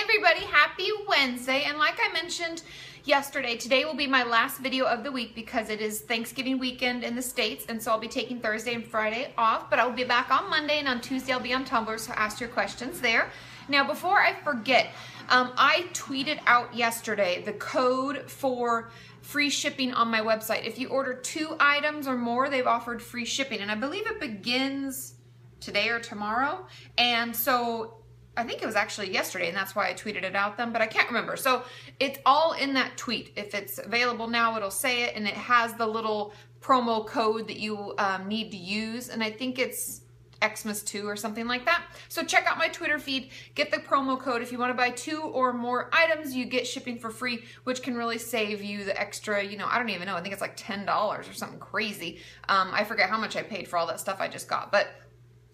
Everybody, happy Wednesday. And like I mentioned yesterday, today will be my last video of the week because it is Thanksgiving weekend in the States. And so I'll be taking Thursday and Friday off, but I will be back on Monday and on Tuesday I'll be on Tumblr, so ask your questions there. Now, before I forget, um, I tweeted out yesterday the code for free shipping on my website. If you order two items or more, they've offered free shipping. And I believe it begins today or tomorrow. And so I think it was actually yesterday, and that's why I tweeted it out then, but I can't remember. So it's all in that tweet. If it's available now, it'll say it, and it has the little promo code that you um, need to use, and I think it's Xmas 2 or something like that. So check out my Twitter feed, get the promo code. If you want to buy two or more items, you get shipping for free, which can really save you the extra, you know, I don't even know, I think it's like $10 or something crazy. Um, I forget how much I paid for all that stuff I just got, but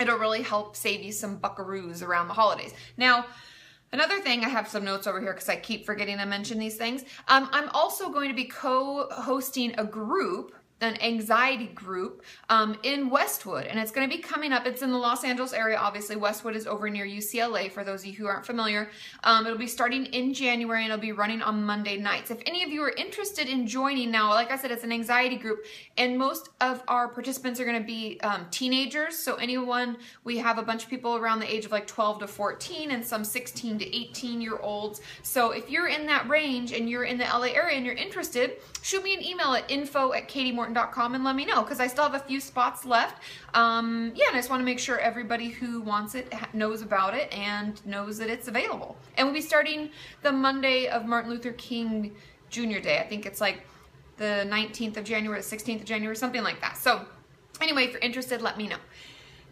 it'll really help save you some buckaroos around the holidays. Now, Another thing, I have some notes over here because I keep forgetting to mention these things. Um, I'm also going to be co-hosting a group an anxiety group um, in Westwood, and it's going to be coming up. It's in the Los Angeles area, obviously. Westwood is over near UCLA, for those of you who aren't familiar. Um, it'll be starting in January, and it'll be running on Monday nights. If any of you are interested in joining now, like I said, it's an anxiety group, and most of our participants are going to be um, teenagers. So anyone, we have a bunch of people around the age of like 12 to 14, and some 16 to 18 year olds. So if you're in that range and you're in the LA area and you're interested, shoot me an email at info at katiemorton morton.com and let me know because I still have a few spots left. Um, yeah, and I just want to make sure everybody who wants it knows about it and knows that it's available. And we'll be starting the Monday of Martin Luther King Jr. Day. I think it's like the 19th of January, the 16th of January, something like that. So anyway, if you're interested, let me know.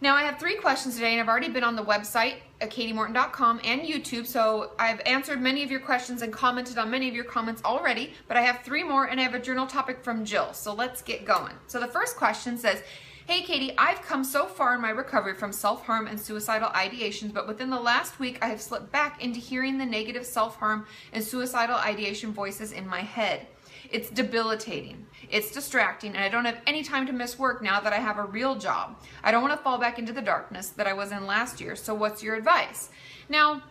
Now I have three questions today and I've already been on the website at katiemorton.com and YouTube so I've answered many of your questions and commented on many of your comments already but I have three more and I have a journal topic from Jill so let's get going. So the first question says Hey Katie, I've come so far in my recovery from self-harm and suicidal ideations, but within the last week I have slipped back into hearing the negative self-harm and suicidal ideation voices in my head. It's debilitating. It's distracting, and I don't have any time to miss work now that I have a real job. I don't want to fall back into the darkness that I was in last year, so what's your advice? Now,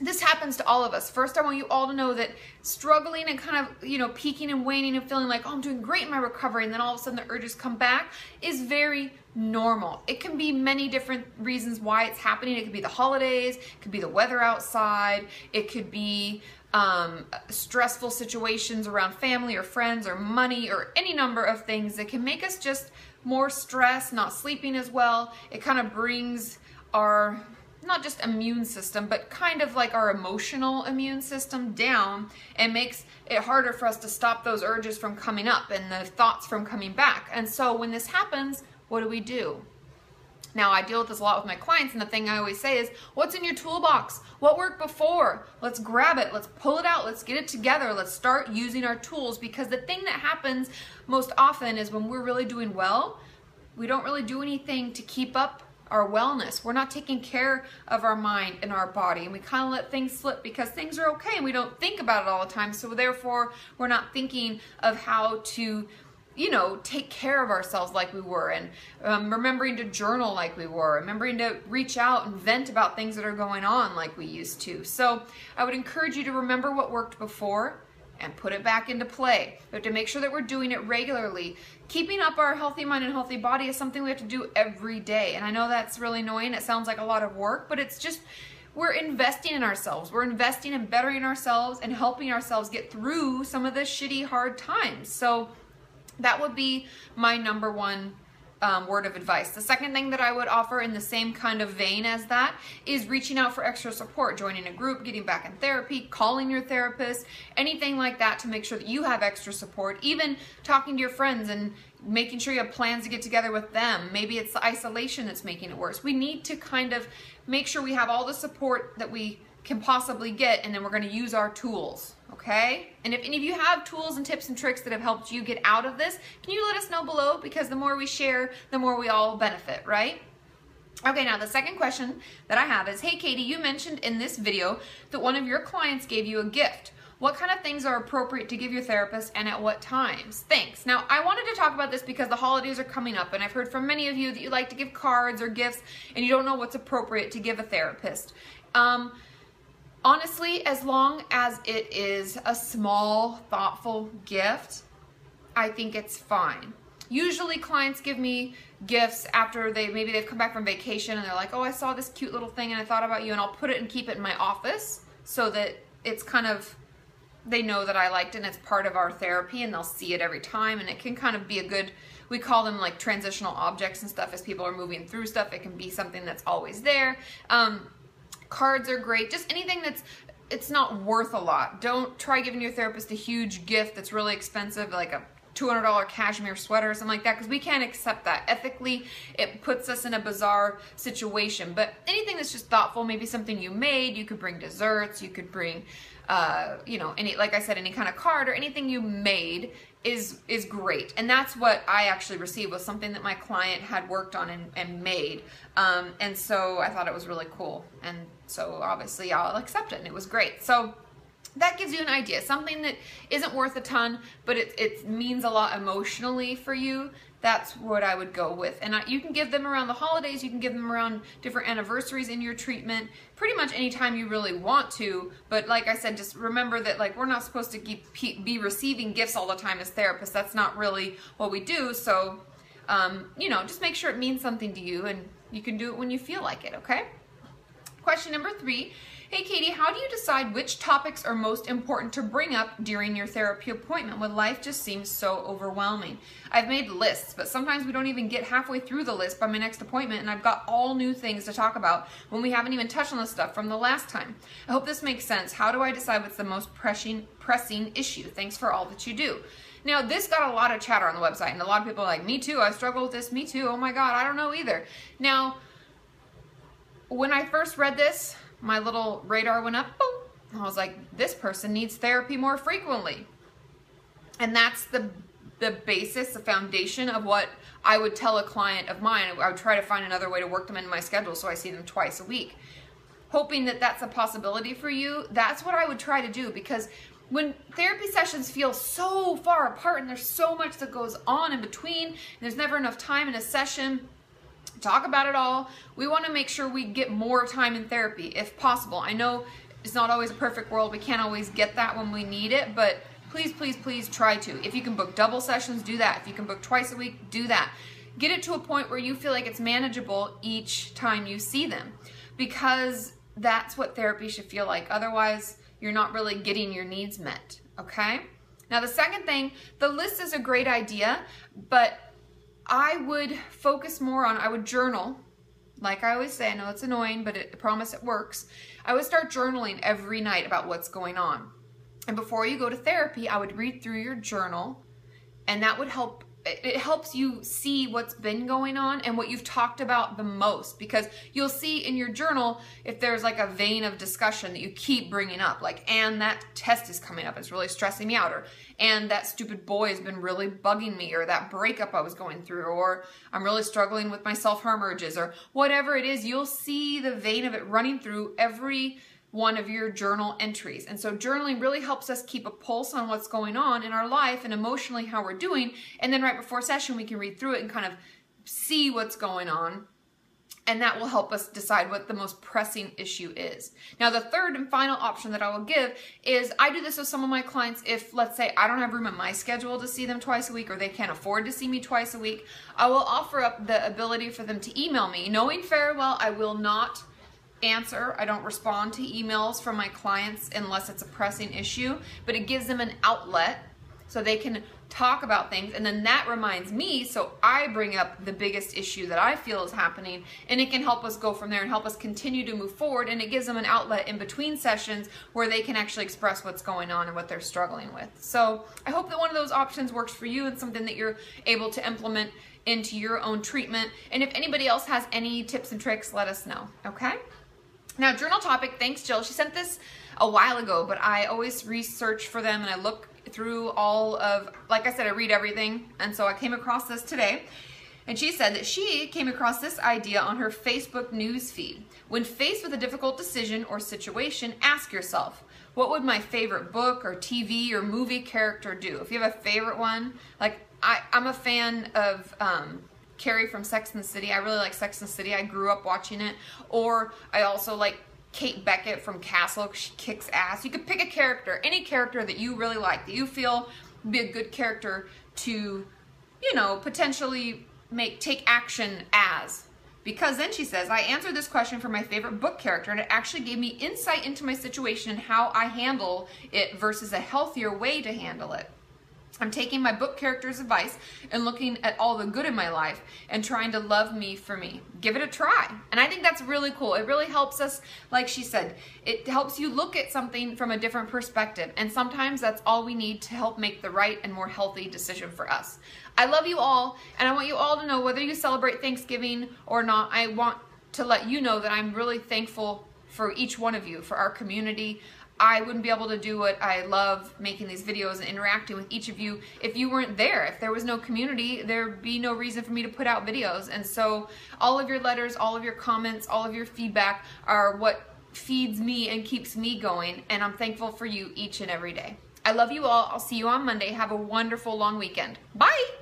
this happens to all of us. First, I want you all to know that struggling and kind of, you know, peaking and waning and feeling like, oh, I'm doing great in my recovery, and then all of a sudden the urges come back is very normal. It can be many different reasons why it's happening. It could be the holidays, it could be the weather outside, it could be um, stressful situations around family or friends or money or any number of things that can make us just more stressed, not sleeping as well. It kind of brings our not just immune system, but kind of like our emotional immune system down and makes it harder for us to stop those urges from coming up and the thoughts from coming back. And so when this happens, what do we do? Now, I deal with this a lot with my clients, and the thing I always say is, What's in your toolbox? What worked before? Let's grab it, let's pull it out, let's get it together, let's start using our tools because the thing that happens most often is when we're really doing well, we don't really do anything to keep up our wellness. We're not taking care of our mind and our body, and we kind of let things slip because things are okay and we don't think about it all the time. So, therefore, we're not thinking of how to you know, take care of ourselves like we were and um, remembering to journal like we were, remembering to reach out and vent about things that are going on like we used to. So I would encourage you to remember what worked before and put it back into play. We have to make sure that we're doing it regularly. Keeping up our healthy mind and healthy body is something we have to do every day. And I know that's really annoying. It sounds like a lot of work, but it's just we're investing in ourselves. We're investing in bettering ourselves and helping ourselves get through some of the shitty hard times. So that would be my number one um, word of advice. The second thing that I would offer in the same kind of vein as that is reaching out for extra support, joining a group, getting back in therapy, calling your therapist, anything like that to make sure that you have extra support, even talking to your friends and making sure you have plans to get together with them. Maybe it's the isolation that's making it worse. We need to kind of make sure we have all the support that we can possibly get and then we're going to use our tools okay? And if any of you have tools and tips and tricks that have helped you get out of this, can you let us know below? Because the more we share, the more we all benefit, right? Okay, now the second question that I have is, hey Katie, you mentioned in this video that one of your clients gave you a gift. What kind of things are appropriate to give your therapist and at what times? Thanks. Now, I wanted to talk about this because the holidays are coming up and I've heard from many of you that you like to give cards or gifts and you don't know what's appropriate to give a therapist. Um, honestly, as long as it is a small, thoughtful gift, I think it's fine. Usually clients give me gifts after they maybe they've come back from vacation and they're like, "Oh, I saw this cute little thing and I thought about you." And I'll put it and keep it in my office so that it's kind of they know that I liked it and it's part of our therapy and they'll see it every time and it can kind of be a good we call them like transitional objects and stuff as people are moving through stuff. It can be something that's always there. Um, cards are great. Just anything that's it's not worth a lot. Don't try giving your therapist a huge gift that's really expensive, like a $200 cashmere sweater or something like that because we can't accept that. Ethically, it puts us in a bizarre situation. But anything that's just thoughtful, maybe something you made, you could bring desserts, you could bring, uh, you know, any, like I said, any kind of card or anything you made is is great. And that's what i actually received was something that my client had worked on and, and made. Um, and so i thought it was really cool. And so obviously i'll accept it and it was great. So that gives you an idea something that isn't worth a ton but it, it means a lot emotionally for you that's what I would go with. And you can give them around the holidays, you can give them around different anniversaries in your treatment, pretty much anytime you really want to. But like I said, just remember that like we're not supposed to keep, be receiving gifts all the time as therapists. That's not really what we do. So, um, you know, just make sure it means something to you and you can do it when you feel like it, okay? Question number three Hey Katie, how do you decide which topics are most important to bring up during your therapy appointment when life just seems so overwhelming? I've made lists, but sometimes we don't even get halfway through the list by my next appointment and I've got all new things to talk about when we haven't even touched on the stuff from the last time. I hope this makes sense. How do I decide what's the most pressing, pressing issue? Thanks for all that you do. Now, this got a lot of chatter on the website, and a lot of people are like, me too, I struggle with this, me too, oh my god, I don't know either. Now, when I first read this, my little radar went up. Boom. I was like, this person needs therapy more frequently. And that's the the basis, the foundation of what I would tell a client of mine. I would try to find another way to work them in my schedule so I see them twice a week. Hoping that that's a possibility for you, that's what I would try to do because when therapy sessions feel so far apart and there's so much that goes on in between, there's never enough time in a session talk about it all. We want to make sure we get more time in therapy if possible. I know it's not always a perfect world. We can't always get that when we need it, but please, please, please try to. If you can book double sessions, do that. If you can book twice a week, do that. Get it to a point where you feel like it's manageable each time you see them because that's what therapy should feel like. Otherwise, you're not really getting your needs met, okay? Now, the second thing, the list is a great idea, but I would focus more on, I would journal. Like I always say, I know it's annoying, but it, I promise it works. I would start journaling every night about what's going on. And before you go to therapy, I would read through your journal, and that would help it helps you see what's been going on and what you've talked about the most because you'll see in your journal if there's like a vein of discussion that you keep bringing up like and that test is coming up. It's really stressing me out or and that stupid boy has been really bugging me or that breakup I was going through or I'm really struggling with my self-harm urges or whatever it is you'll see the vein of it running through every one of your journal entries. And so journaling really helps us keep a pulse on what's going on in our life and emotionally how we're doing. And then right before session, we can read through it and kind of see what's going on. And that will help us decide what the most pressing issue is. Now, the third and final option that I will give is I do this with some of my clients. If, let's say, I don't have room in my schedule to see them twice a week or they can't afford to see me twice a week, I will offer up the ability for them to email me, knowing very well I will not answer. I don't respond to emails from my clients unless it's a pressing issue, but it gives them an outlet so they can talk about things. And then that reminds me, so I bring up the biggest issue that I feel is happening, and it can help us go from there and help us continue to move forward. And it gives them an outlet in between sessions where they can actually express what's going on and what they're struggling with. So I hope that one of those options works for you and something that you're able to implement into your own treatment. And if anybody else has any tips and tricks, let us know, okay? Now, journal topic, thanks Jill. She sent this a while ago, but I always research for them and I look through all of, like I said, I read everything. And so I came across this today. And she said that she came across this idea on her Facebook news feed. When faced with a difficult decision or situation, ask yourself, what would my favorite book or TV or movie character do? If you have a favorite one, like I, I'm a fan of um, Carrie from Sex and the City. I really like Sex and the City. I grew up watching it. Or I also like Kate Beckett from Castle. She kicks ass. You could pick a character, any character that you really like, that you feel be a good character to, you know, potentially make take action as. Because then she says, I answered this question for my favorite book character, and it actually gave me insight into my situation and how I handle it versus a healthier way to handle it. I'm taking my book character's advice and looking at all the good in my life and trying to love me for me. Give it a try. And I think that's really cool. It really helps us, like she said, it helps you look at something from a different perspective. And sometimes that's all we need to help make the right and more healthy decision for us. I love you all, and I want you all to know whether you celebrate Thanksgiving or not, I want to let you know that I'm really thankful for each one of you, for our community. I wouldn't be able to do what I love making these videos and interacting with each of you if you weren't there. If there was no community, there'd be no reason for me to put out videos. And so all of your letters, all of your comments, all of your feedback are what feeds me and keeps me going. And I'm thankful for you each and every day. I love you all. I'll see you on Monday. Have a wonderful long weekend. Bye.